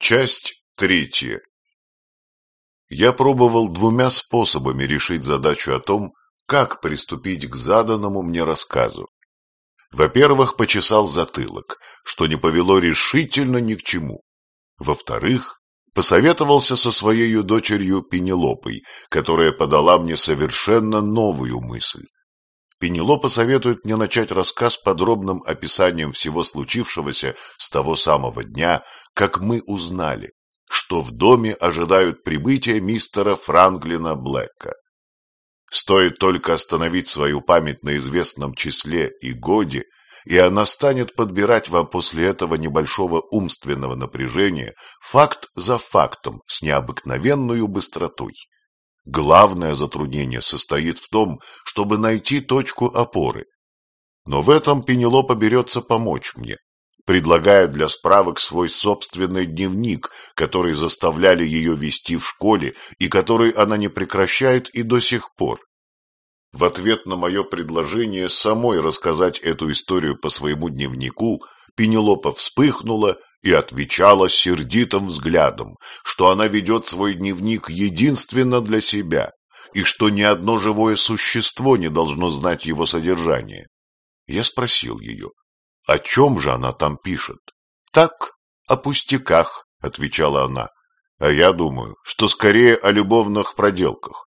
Часть третья. Я пробовал двумя способами решить задачу о том, как приступить к заданному мне рассказу. Во-первых, почесал затылок, что не повело решительно ни к чему. Во-вторых, посоветовался со своей дочерью Пенелопой, которая подала мне совершенно новую мысль. Пенелопа советует мне начать рассказ подробным описанием всего случившегося с того самого дня, как мы узнали, что в доме ожидают прибытия мистера Франклина Блэка. Стоит только остановить свою память на известном числе и годе, и она станет подбирать вам после этого небольшого умственного напряжения факт за фактом с необыкновенной быстротой. Главное затруднение состоит в том, чтобы найти точку опоры. Но в этом Пенелопа берется помочь мне, предлагая для справок свой собственный дневник, который заставляли ее вести в школе и который она не прекращает и до сих пор. В ответ на мое предложение самой рассказать эту историю по своему дневнику, Пенелопа вспыхнула и отвечала сердитым взглядом, что она ведет свой дневник единственно для себя и что ни одно живое существо не должно знать его содержание. Я спросил ее, о чем же она там пишет? Так, о пустяках, отвечала она, а я думаю, что скорее о любовных проделках.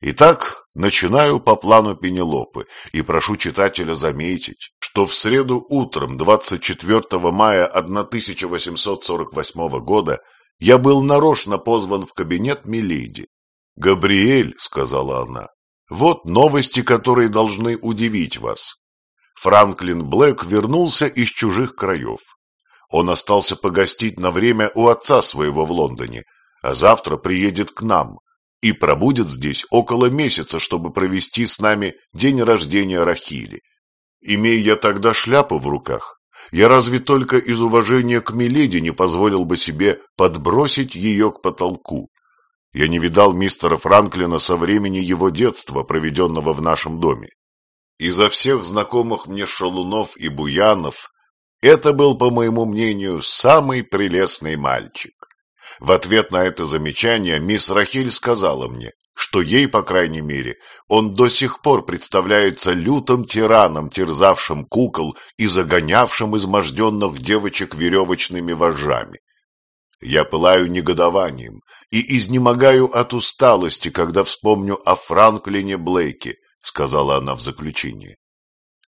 Итак, начинаю по плану Пенелопы и прошу читателя заметить, что в среду утром 24 мая 1848 года я был нарочно позван в кабинет Миледи. «Габриэль», — сказала она, — «вот новости, которые должны удивить вас. Франклин Блэк вернулся из чужих краев. Он остался погостить на время у отца своего в Лондоне, а завтра приедет к нам, и пробудет здесь около месяца, чтобы провести с нами день рождения Рахили. Имея я тогда шляпу в руках, я разве только из уважения к Миледи не позволил бы себе подбросить ее к потолку. Я не видал мистера Франклина со времени его детства, проведенного в нашем доме. Изо всех знакомых мне шалунов и буянов, это был, по моему мнению, самый прелестный мальчик. В ответ на это замечание мисс Рахиль сказала мне, что ей, по крайней мере, он до сих пор представляется лютым тираном, терзавшим кукол и загонявшим изможденных девочек веревочными вожжами. Я пылаю негодованием и изнемогаю от усталости, когда вспомню о Франклине Блейке, сказала она в заключении.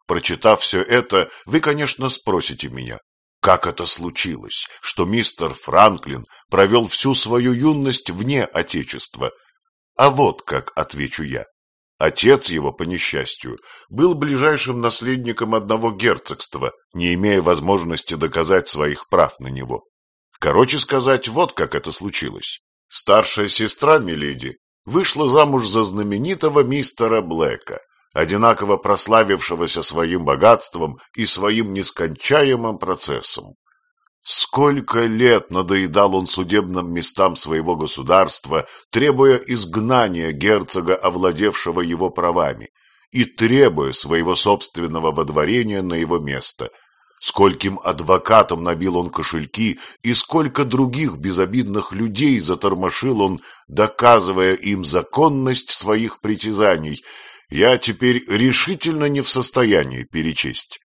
Прочитав все это, вы, конечно, спросите меня, как это случилось, что мистер Франклин провел всю свою юность вне Отечества? А вот как, отвечу я. Отец его, по несчастью, был ближайшим наследником одного герцогства, не имея возможности доказать своих прав на него. Короче сказать, вот как это случилось. Старшая сестра Миледи вышла замуж за знаменитого мистера Блэка, одинаково прославившегося своим богатством и своим нескончаемым процессом. Сколько лет надоедал он судебным местам своего государства, требуя изгнания герцога, овладевшего его правами, и требуя своего собственного водворения на его место. Скольким адвокатам набил он кошельки, и сколько других безобидных людей затормошил он, доказывая им законность своих притязаний, я теперь решительно не в состоянии перечесть.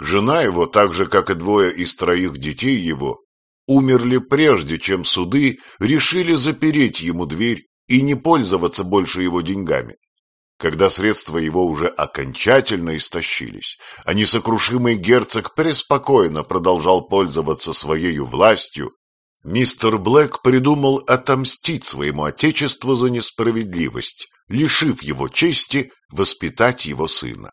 Жена его, так же, как и двое из троих детей его, умерли прежде, чем суды решили запереть ему дверь и не пользоваться больше его деньгами. Когда средства его уже окончательно истощились, а несокрушимый герцог преспокойно продолжал пользоваться своей властью, мистер Блэк придумал отомстить своему отечеству за несправедливость, лишив его чести воспитать его сына.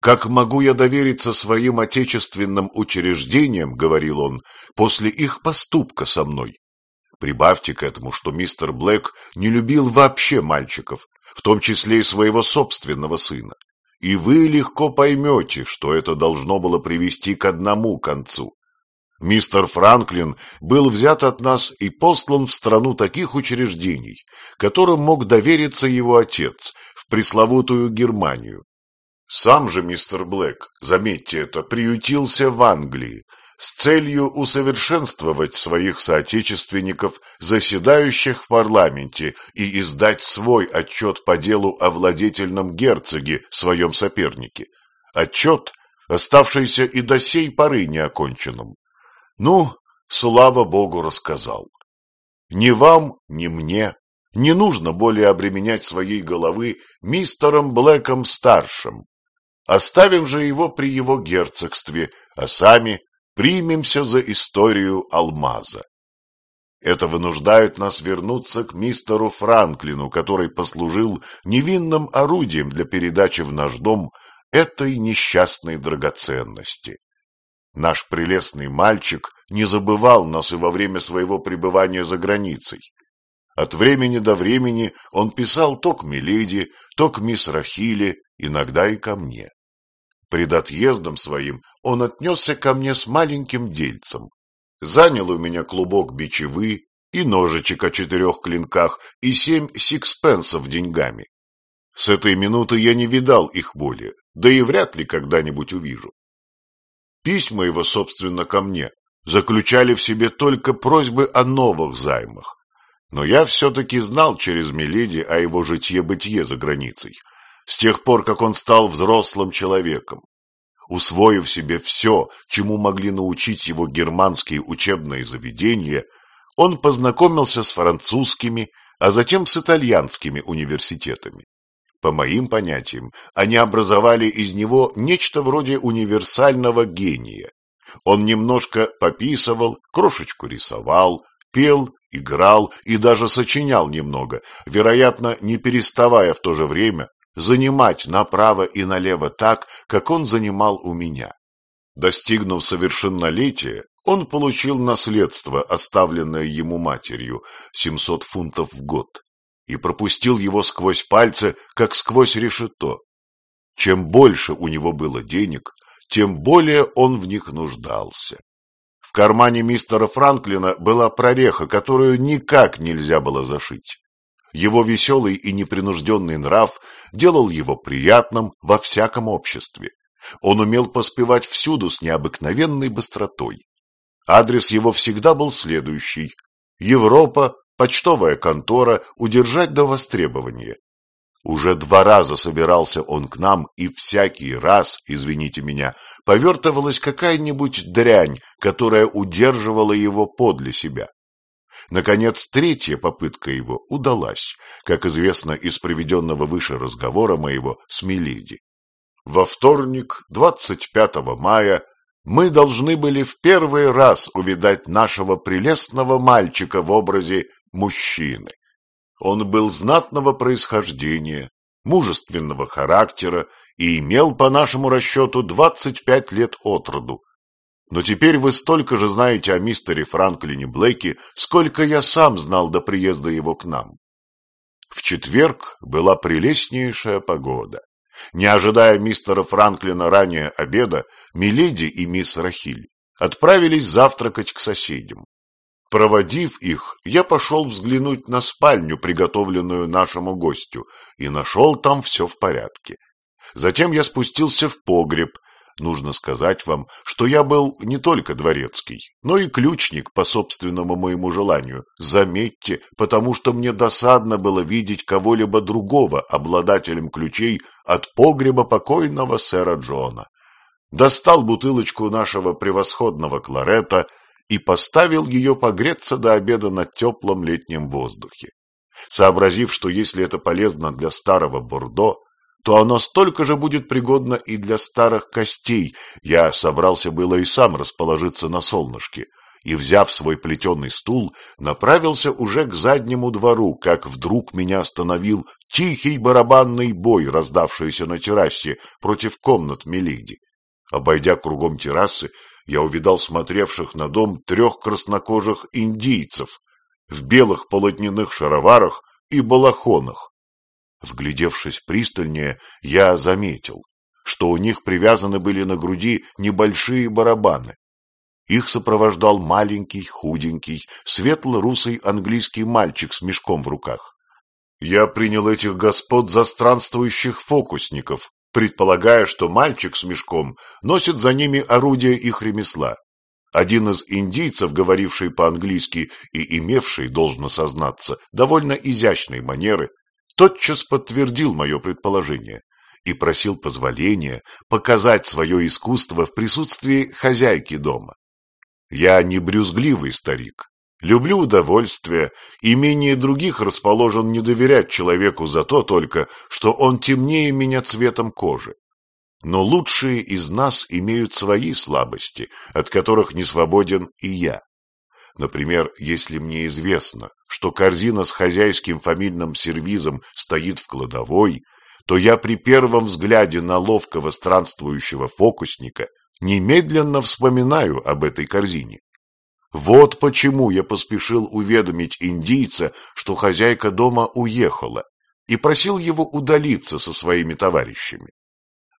«Как могу я довериться своим отечественным учреждениям, — говорил он, — после их поступка со мной? Прибавьте к этому, что мистер Блэк не любил вообще мальчиков, в том числе и своего собственного сына. И вы легко поймете, что это должно было привести к одному концу. Мистер Франклин был взят от нас и послан в страну таких учреждений, которым мог довериться его отец, в пресловутую Германию. Сам же мистер Блэк, заметьте это, приютился в Англии, с целью усовершенствовать своих соотечественников, заседающих в парламенте, и издать свой отчет по делу о владетельном герцоге, своем сопернике. Отчет, оставшийся и до сей поры неоконченным. Ну, слава богу, рассказал. Ни вам, ни мне не нужно более обременять своей головы мистером Блэком-старшим. Оставим же его при его герцогстве, а сами примемся за историю алмаза. Это вынуждает нас вернуться к мистеру Франклину, который послужил невинным орудием для передачи в наш дом этой несчастной драгоценности. Наш прелестный мальчик не забывал нас и во время своего пребывания за границей. От времени до времени он писал то к Мелиде, то к мисс Рахиле, иногда и ко мне. Пред отъездом своим он отнесся ко мне с маленьким дельцем. Занял у меня клубок бичевы и ножичек о четырех клинках и семь сикспенсов деньгами. С этой минуты я не видал их более, да и вряд ли когда-нибудь увижу. Письма его, собственно, ко мне заключали в себе только просьбы о новых займах. Но я все-таки знал через Мелиди о его житье-бытие за границей, с тех пор, как он стал взрослым человеком. Усвоив себе все, чему могли научить его германские учебные заведения, он познакомился с французскими, а затем с итальянскими университетами. По моим понятиям, они образовали из него нечто вроде универсального гения. Он немножко пописывал, крошечку рисовал, пел, играл и даже сочинял немного, вероятно, не переставая в то же время занимать направо и налево так, как он занимал у меня. Достигнув совершеннолетия, он получил наследство, оставленное ему матерью, 700 фунтов в год, и пропустил его сквозь пальцы, как сквозь решето. Чем больше у него было денег, тем более он в них нуждался. В кармане мистера Франклина была прореха, которую никак нельзя было зашить. Его веселый и непринужденный нрав делал его приятным во всяком обществе. Он умел поспевать всюду с необыкновенной быстротой. Адрес его всегда был следующий. Европа, почтовая контора, удержать до востребования. Уже два раза собирался он к нам, и всякий раз, извините меня, повертывалась какая-нибудь дрянь, которая удерживала его подле себя. Наконец, третья попытка его удалась, как известно из приведенного выше разговора моего с Мелиди. Во вторник, 25 мая, мы должны были в первый раз увидать нашего прелестного мальчика в образе мужчины. Он был знатного происхождения, мужественного характера и имел, по нашему расчету, 25 лет от роду, но теперь вы столько же знаете о мистере Франклине Блэке, сколько я сам знал до приезда его к нам. В четверг была прелестнейшая погода. Не ожидая мистера Франклина ранее обеда, Миледи и мисс Рахиль отправились завтракать к соседям. Проводив их, я пошел взглянуть на спальню, приготовленную нашему гостю, и нашел там все в порядке. Затем я спустился в погреб, Нужно сказать вам, что я был не только дворецкий, но и ключник по собственному моему желанию. Заметьте, потому что мне досадно было видеть кого-либо другого обладателем ключей от погреба покойного сэра Джона. Достал бутылочку нашего превосходного кларета и поставил ее погреться до обеда на теплом летнем воздухе. Сообразив, что если это полезно для старого Бордо, то оно столько же будет пригодно и для старых костей. Я собрался было и сам расположиться на солнышке, и, взяв свой плетеный стул, направился уже к заднему двору, как вдруг меня остановил тихий барабанный бой, раздавшийся на террасе против комнат Мелиди. Обойдя кругом террасы, я увидал смотревших на дом трех краснокожих индийцев в белых полотняных шароварах и балахонах. Вглядевшись пристальнее, я заметил, что у них привязаны были на груди небольшие барабаны. Их сопровождал маленький, худенький, светло-русый английский мальчик с мешком в руках. Я принял этих господ за странствующих фокусников, предполагая, что мальчик с мешком носит за ними орудие их ремесла. один из индийцев, говоривший по-английски и имевший, должно сознаться, довольно изящные манеры, тотчас подтвердил мое предположение и просил позволения показать свое искусство в присутствии хозяйки дома. Я не брюзгливый старик, люблю удовольствие и менее других расположен не доверять человеку за то только, что он темнее меня цветом кожи. Но лучшие из нас имеют свои слабости, от которых не свободен и я. Например, если мне известно, что корзина с хозяйским фамильным сервизом стоит в кладовой, то я при первом взгляде на ловкого странствующего фокусника немедленно вспоминаю об этой корзине. Вот почему я поспешил уведомить индийца, что хозяйка дома уехала, и просил его удалиться со своими товарищами.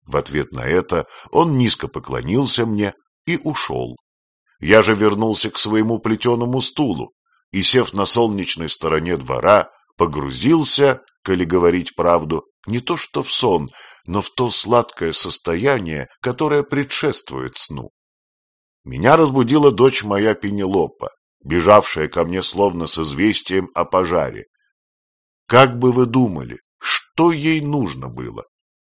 В ответ на это он низко поклонился мне и ушел. Я же вернулся к своему плетеному стулу и, сев на солнечной стороне двора, погрузился, коли говорить правду, не то что в сон, но в то сладкое состояние, которое предшествует сну. Меня разбудила дочь моя Пенелопа, бежавшая ко мне словно с известием о пожаре. Как бы вы думали, что ей нужно было?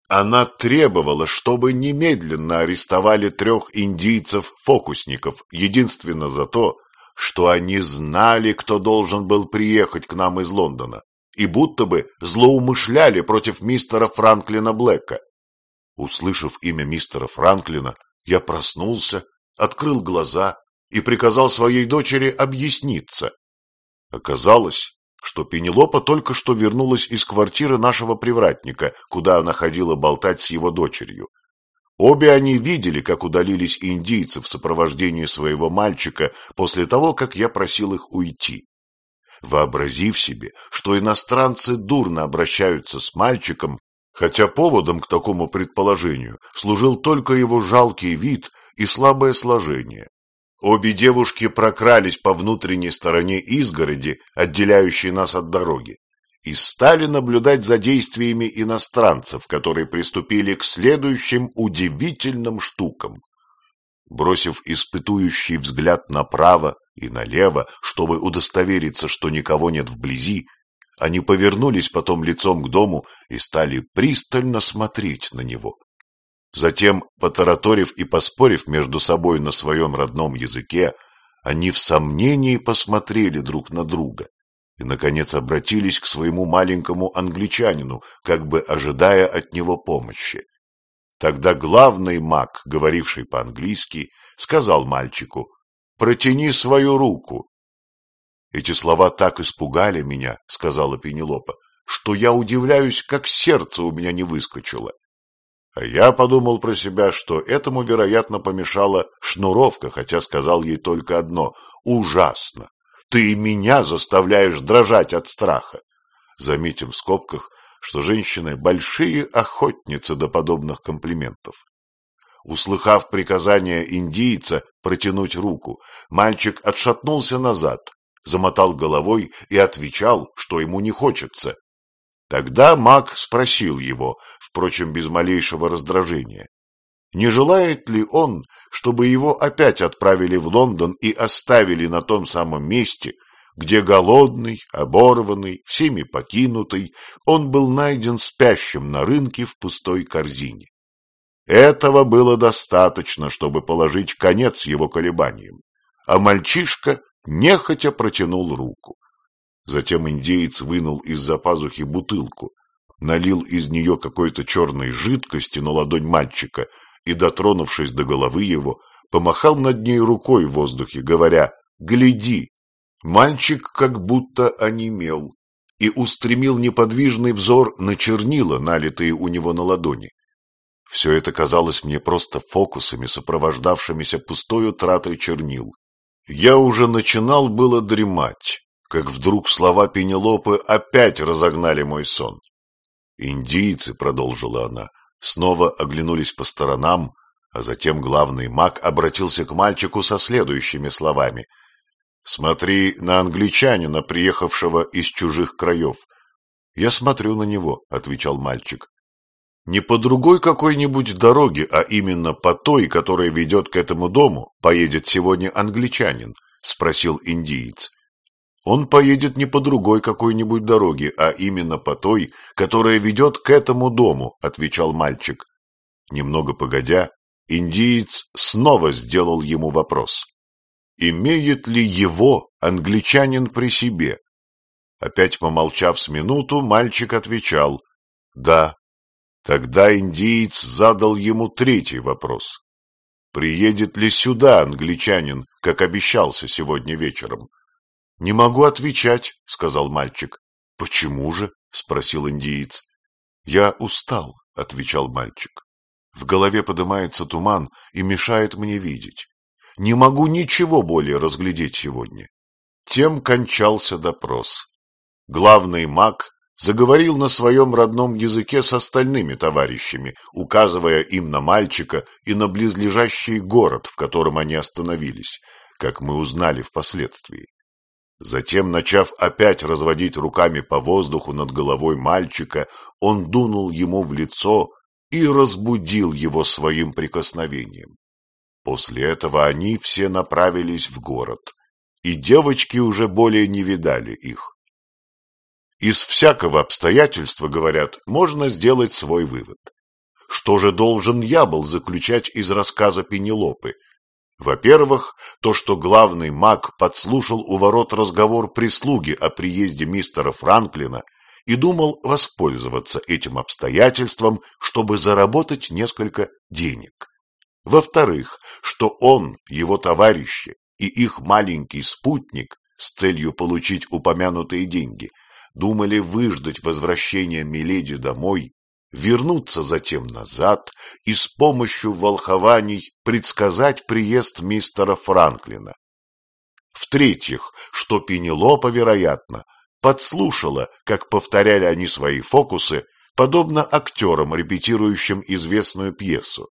Она требовала, чтобы немедленно арестовали трех индийцев-фокусников, единственно за то, что они знали, кто должен был приехать к нам из Лондона, и будто бы злоумышляли против мистера Франклина Блэка. Услышав имя мистера Франклина, я проснулся, открыл глаза и приказал своей дочери объясниться. Оказалось, что Пенелопа только что вернулась из квартиры нашего привратника, куда она ходила болтать с его дочерью. Обе они видели, как удалились индийцы в сопровождении своего мальчика после того, как я просил их уйти. Вообразив себе, что иностранцы дурно обращаются с мальчиком, хотя поводом к такому предположению служил только его жалкий вид и слабое сложение, Обе девушки прокрались по внутренней стороне изгороди, отделяющей нас от дороги, и стали наблюдать за действиями иностранцев, которые приступили к следующим удивительным штукам. Бросив испытующий взгляд направо и налево, чтобы удостовериться, что никого нет вблизи, они повернулись потом лицом к дому и стали пристально смотреть на него. Затем, потараторив и поспорив между собой на своем родном языке, они в сомнении посмотрели друг на друга и, наконец, обратились к своему маленькому англичанину, как бы ожидая от него помощи. Тогда главный маг, говоривший по-английски, сказал мальчику «Протяни свою руку». «Эти слова так испугали меня», — сказала Пенелопа, «что я удивляюсь, как сердце у меня не выскочило. Я подумал про себя, что этому, вероятно, помешала шнуровка, хотя сказал ей только одно — ужасно. Ты меня заставляешь дрожать от страха. Заметим в скобках, что женщины — большие охотницы до подобных комплиментов. Услыхав приказание индийца протянуть руку, мальчик отшатнулся назад, замотал головой и отвечал, что ему не хочется, Тогда маг спросил его, впрочем, без малейшего раздражения, не желает ли он, чтобы его опять отправили в Лондон и оставили на том самом месте, где голодный, оборванный, всеми покинутый, он был найден спящим на рынке в пустой корзине. Этого было достаточно, чтобы положить конец его колебаниям, а мальчишка нехотя протянул руку. Затем индеец вынул из-за пазухи бутылку, налил из нее какой-то черной жидкости на ладонь мальчика и, дотронувшись до головы его, помахал над ней рукой в воздухе, говоря «Гляди!». Мальчик как будто онемел и устремил неподвижный взор на чернила, налитые у него на ладони. Все это казалось мне просто фокусами, сопровождавшимися пустою тратой чернил. Я уже начинал было дремать, как вдруг слова Пенелопы опять разогнали мой сон. «Индийцы», — продолжила она, — снова оглянулись по сторонам, а затем главный маг обратился к мальчику со следующими словами. «Смотри на англичанина, приехавшего из чужих краев». «Я смотрю на него», — отвечал мальчик. Не по другой какой-нибудь дороге, а именно по той, которая ведет к этому дому, поедет сегодня англичанин? — спросил индиец. Он поедет не по другой какой-нибудь дороге, а именно по той, которая ведет к этому дому, — отвечал мальчик. Немного погодя, индиец снова сделал ему вопрос. Имеет ли его англичанин при себе? Опять помолчав с минуту, мальчик отвечал «Да». Тогда индиец задал ему третий вопрос. «Приедет ли сюда англичанин, как обещался сегодня вечером?» «Не могу отвечать», — сказал мальчик. «Почему же?» — спросил индиец. «Я устал», — отвечал мальчик. «В голове поднимается туман и мешает мне видеть. Не могу ничего более разглядеть сегодня». Тем кончался допрос. Главный маг заговорил на своем родном языке с остальными товарищами, указывая им на мальчика и на близлежащий город, в котором они остановились, как мы узнали впоследствии. Затем, начав опять разводить руками по воздуху над головой мальчика, он дунул ему в лицо и разбудил его своим прикосновением. После этого они все направились в город, и девочки уже более не видали их. Из всякого обстоятельства, говорят, можно сделать свой вывод. Что же должен я был заключать из рассказа Пенелопы? Во-первых, то, что главный маг подслушал у ворот разговор прислуги о приезде мистера Франклина и думал воспользоваться этим обстоятельством, чтобы заработать несколько денег. Во-вторых, что он, его товарищи и их маленький спутник с целью получить упомянутые деньги думали выждать возвращения Миледи домой, вернуться затем назад и с помощью волхований предсказать приезд мистера Франклина. В-третьих, что Пенелопа, вероятно, подслушала, как повторяли они свои фокусы, подобно актерам, репетирующим известную пьесу.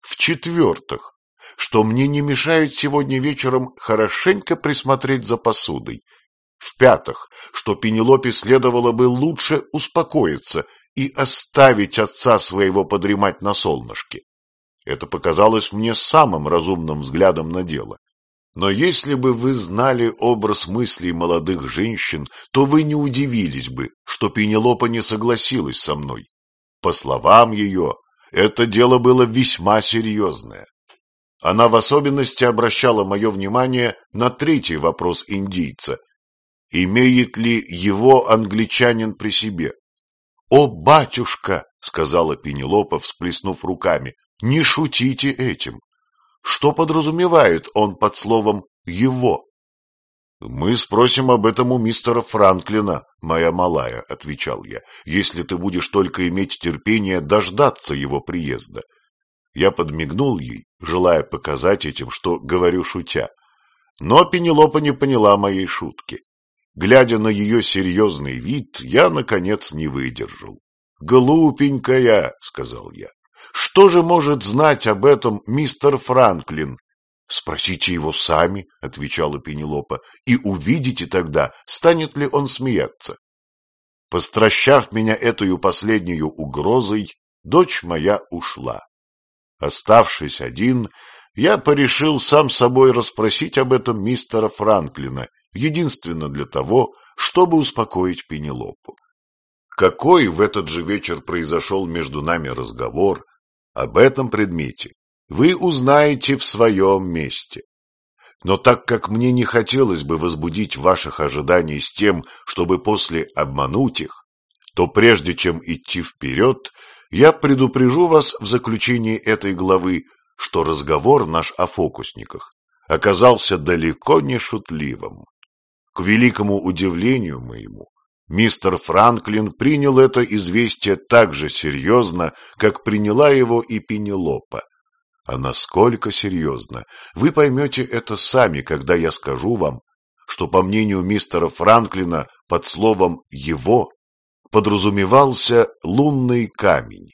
В-четвертых, что мне не мешает сегодня вечером хорошенько присмотреть за посудой, в-пятых, что Пенелопе следовало бы лучше успокоиться и оставить отца своего подремать на солнышке. Это показалось мне самым разумным взглядом на дело. Но если бы вы знали образ мыслей молодых женщин, то вы не удивились бы, что Пенелопа не согласилась со мной. По словам ее, это дело было весьма серьезное. Она в особенности обращала мое внимание на третий вопрос индийца, имеет ли его англичанин при себе. — О, батюшка! — сказала Пенелопа, всплеснув руками. — Не шутите этим. Что подразумевает он под словом «его»? — Мы спросим об этом у мистера Франклина, моя малая, — отвечал я, — если ты будешь только иметь терпение дождаться его приезда. Я подмигнул ей, желая показать этим, что говорю шутя. Но Пенелопа не поняла моей шутки. Глядя на ее серьезный вид, я, наконец, не выдержал. «Глупенькая», — сказал я, — «что же может знать об этом мистер Франклин?» «Спросите его сами», — отвечала Пенелопа, — «и увидите тогда, станет ли он смеяться». Постращав меня этой последнюю угрозой, дочь моя ушла. Оставшись один, я порешил сам собой расспросить об этом мистера Франклина единственно для того, чтобы успокоить Пенелопу. Какой в этот же вечер произошел между нами разговор, об этом предмете вы узнаете в своем месте. Но так как мне не хотелось бы возбудить ваших ожиданий с тем, чтобы после обмануть их, то прежде чем идти вперед, я предупрежу вас в заключении этой главы, что разговор наш о фокусниках оказался далеко не шутливым. К великому удивлению моему, мистер Франклин принял это известие так же серьезно, как приняла его и Пенелопа. А насколько серьезно, вы поймете это сами, когда я скажу вам, что, по мнению мистера Франклина, под словом «его» подразумевался лунный камень.